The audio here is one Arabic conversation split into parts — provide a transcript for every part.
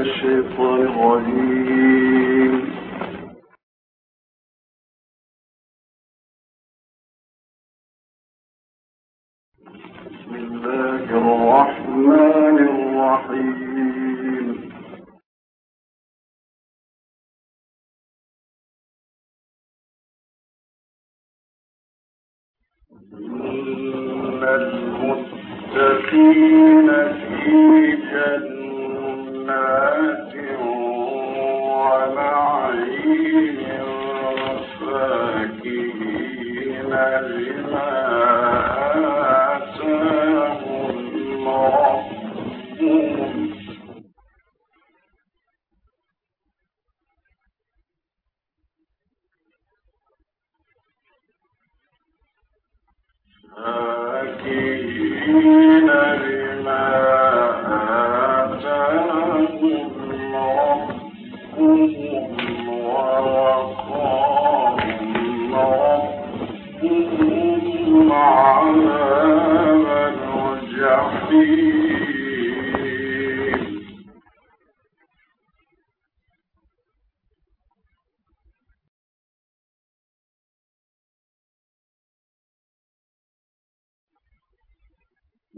الشيطان الرجيم. بسم الله الرحمن الرحيم. إن المتقين في جنة لما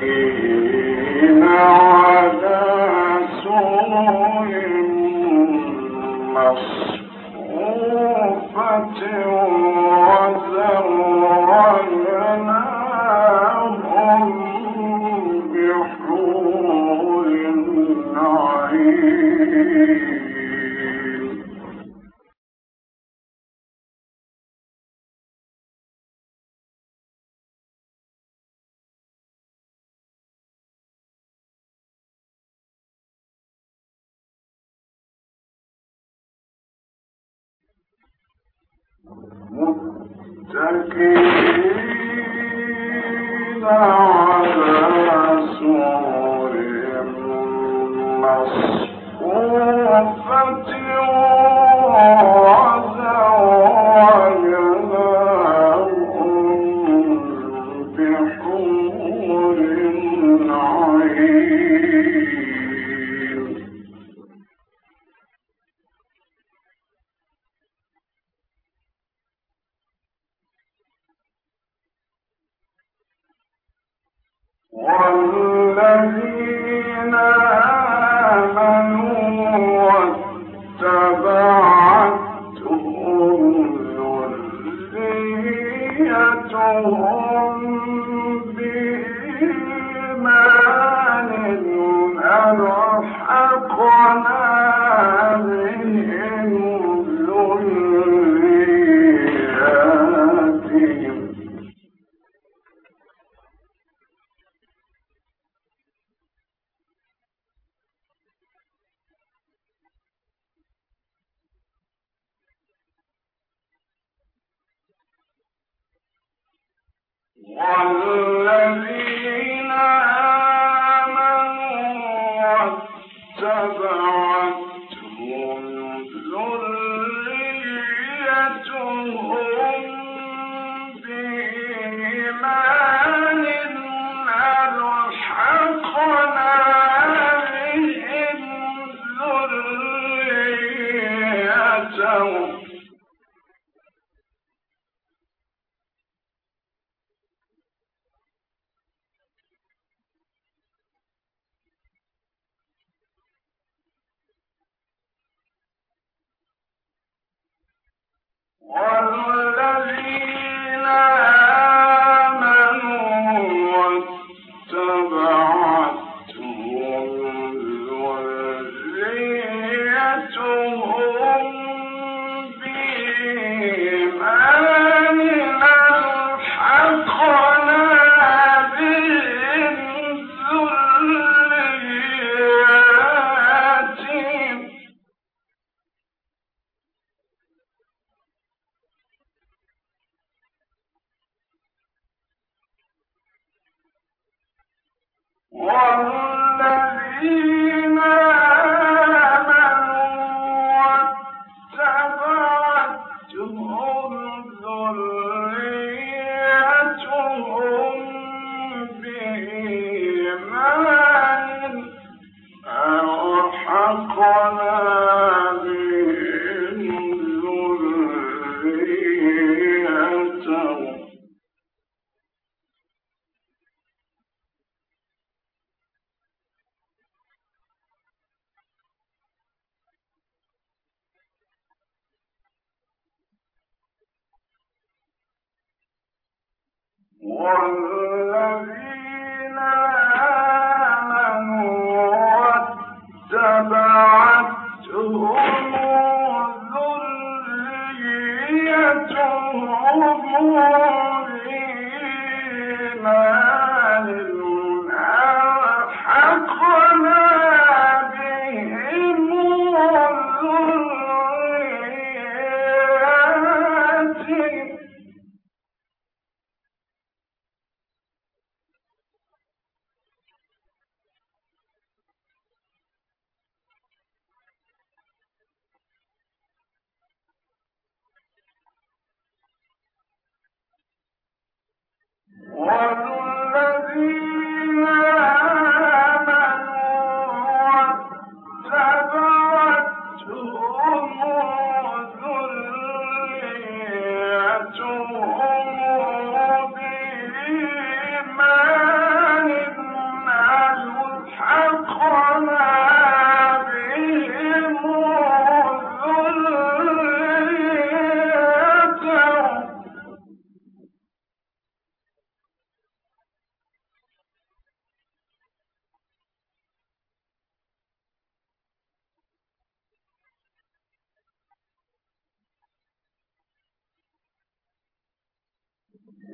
que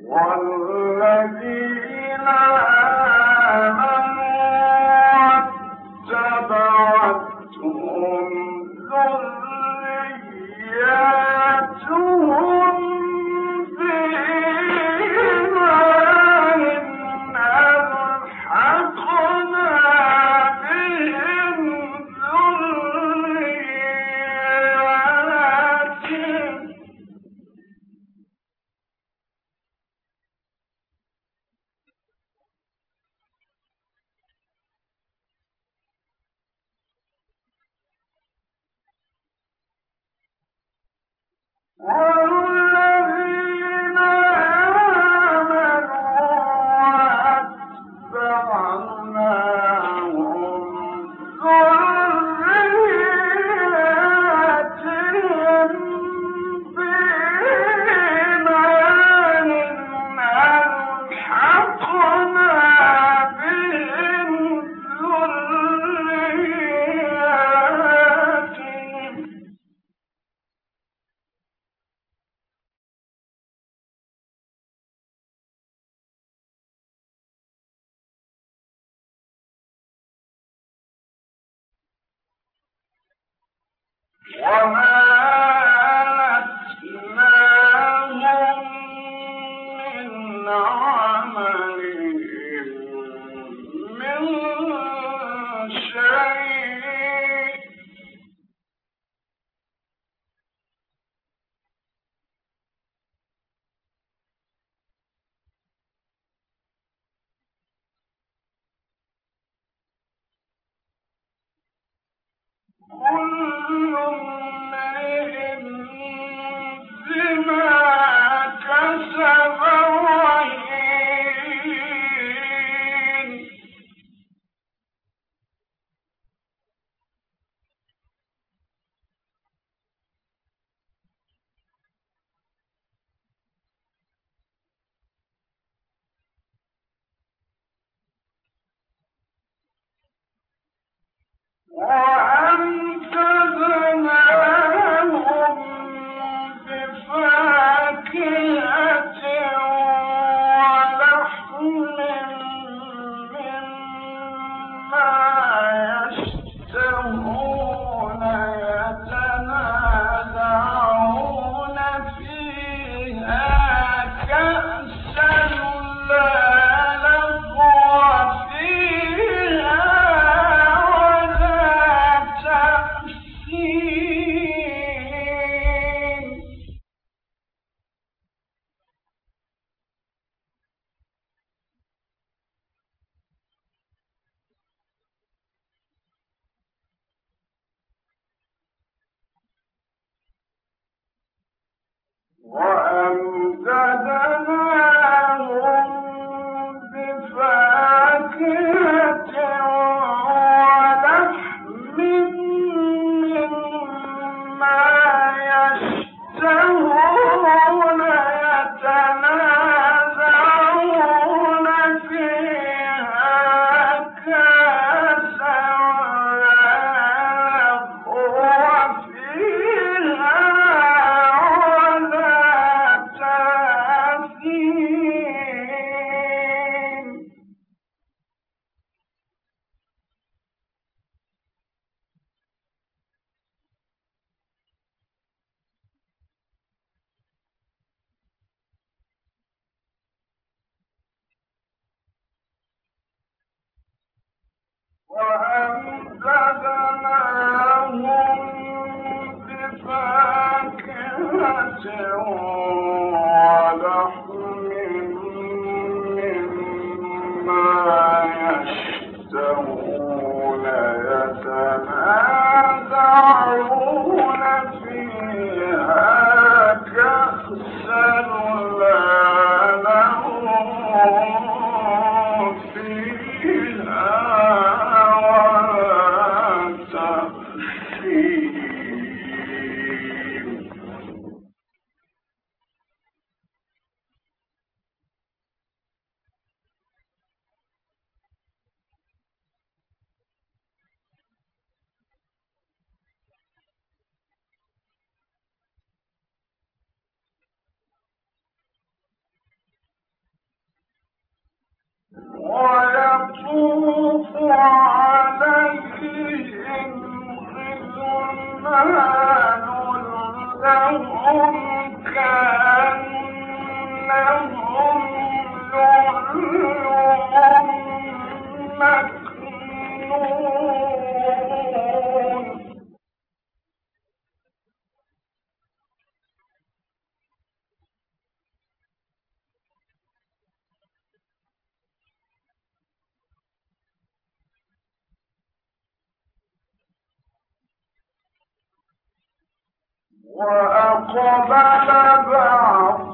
والذين Well, عمل ويطوف وأقبل بعضهم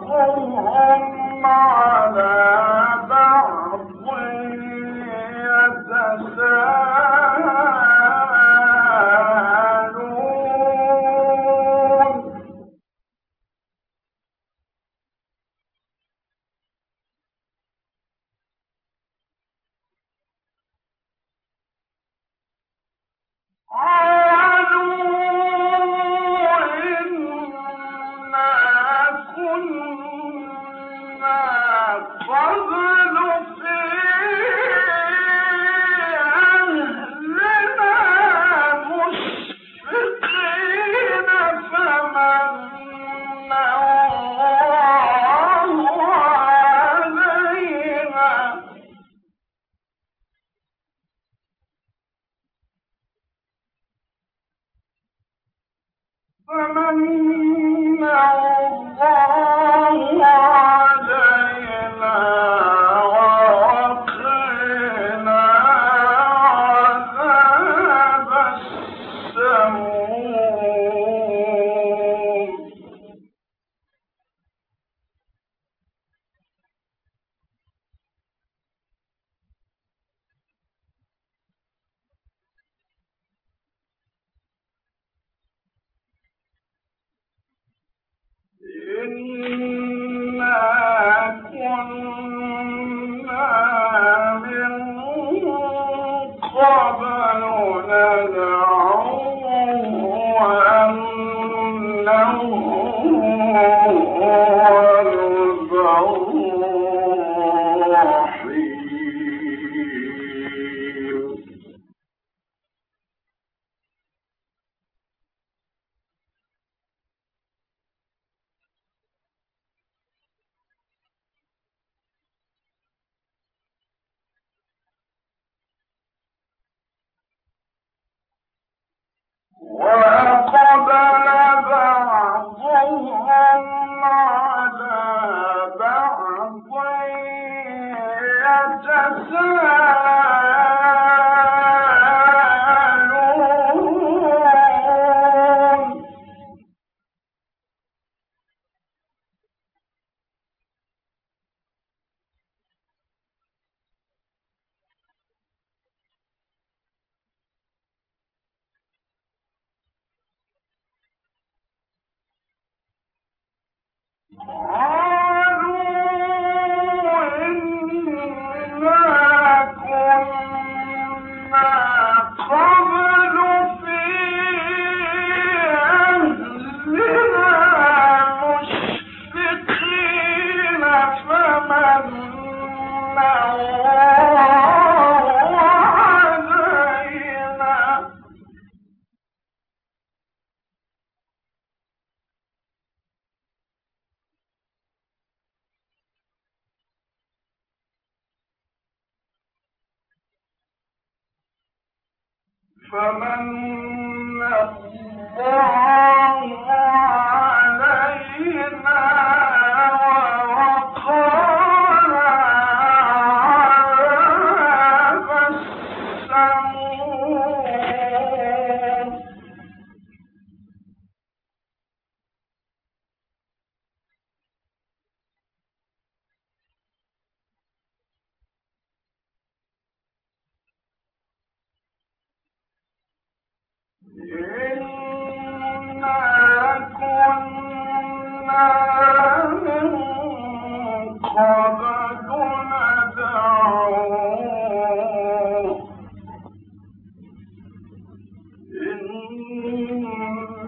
فمن الله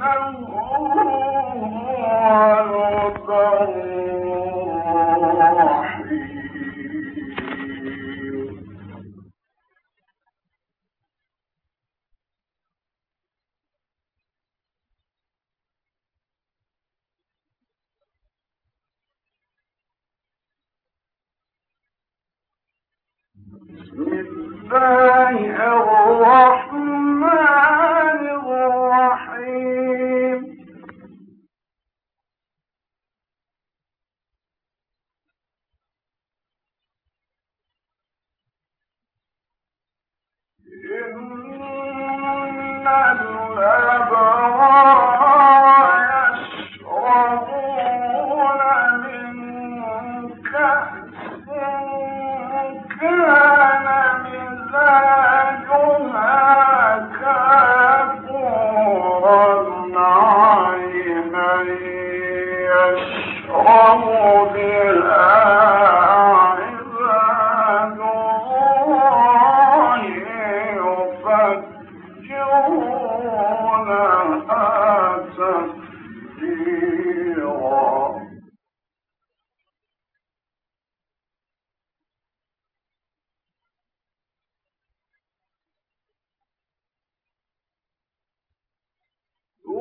بسم الله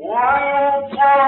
ويطاف